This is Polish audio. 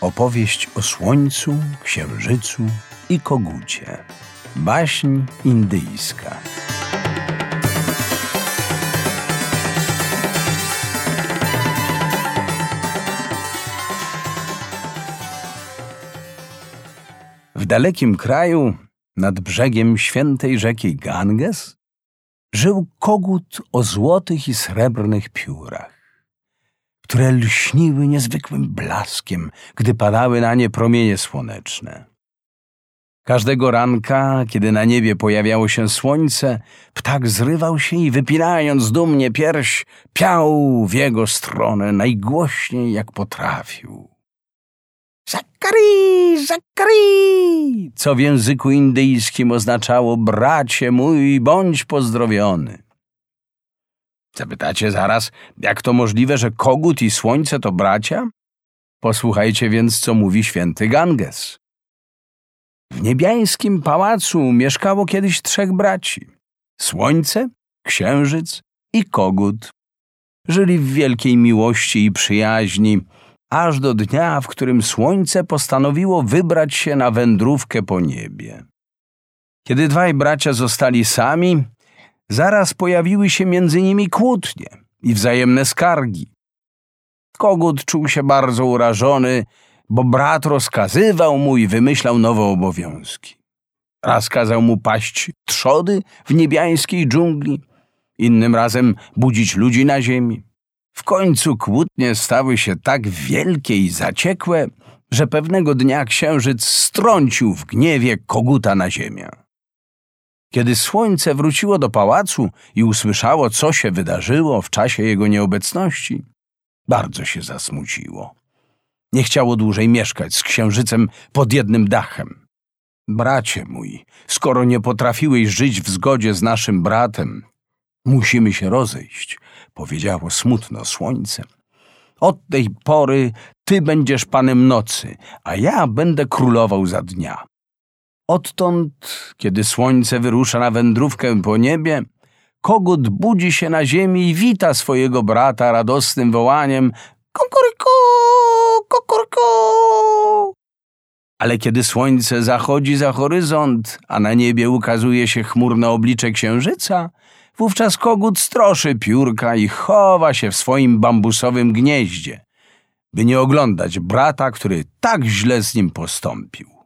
Opowieść o słońcu, księżycu i kogucie. Baśń indyjska. W dalekim kraju, nad brzegiem świętej rzeki Ganges, żył kogut o złotych i srebrnych piórach, które lśniły niezwykłym blaskiem, gdy padały na nie promienie słoneczne. Każdego ranka, kiedy na niebie pojawiało się słońce, ptak zrywał się i wypinając dumnie pierś, piał w jego stronę najgłośniej jak potrafił. Zakari, zakari, co w języku indyjskim oznaczało bracie mój, bądź pozdrowiony. Zapytacie zaraz, jak to możliwe, że kogut i słońce to bracia? Posłuchajcie więc, co mówi święty Ganges. W niebiańskim pałacu mieszkało kiedyś trzech braci. Słońce, księżyc i kogut. Żyli w wielkiej miłości i przyjaźni, aż do dnia, w którym słońce postanowiło wybrać się na wędrówkę po niebie. Kiedy dwaj bracia zostali sami, zaraz pojawiły się między nimi kłótnie i wzajemne skargi. Kogut czuł się bardzo urażony, bo brat rozkazywał mu i wymyślał nowe obowiązki. Raz kazał mu paść trzody w niebiańskiej dżungli, innym razem budzić ludzi na ziemi. W końcu kłótnie stały się tak wielkie i zaciekłe, że pewnego dnia księżyc strącił w gniewie koguta na ziemię. Kiedy słońce wróciło do pałacu i usłyszało, co się wydarzyło w czasie jego nieobecności, bardzo się zasmuciło. Nie chciało dłużej mieszkać z księżycem pod jednym dachem. Bracie mój, skoro nie potrafiłeś żyć w zgodzie z naszym bratem, musimy się rozejść, powiedziało smutno słońce. Od tej pory ty będziesz panem nocy, a ja będę królował za dnia. Odtąd, kiedy słońce wyrusza na wędrówkę po niebie, kogut budzi się na ziemi i wita swojego brata radosnym wołaniem Kukuryku, kukuryku. Ale kiedy słońce zachodzi za horyzont, a na niebie ukazuje się chmurne oblicze księżyca, wówczas kogut stroszy piórka i chowa się w swoim bambusowym gnieździe, by nie oglądać brata, który tak źle z nim postąpił.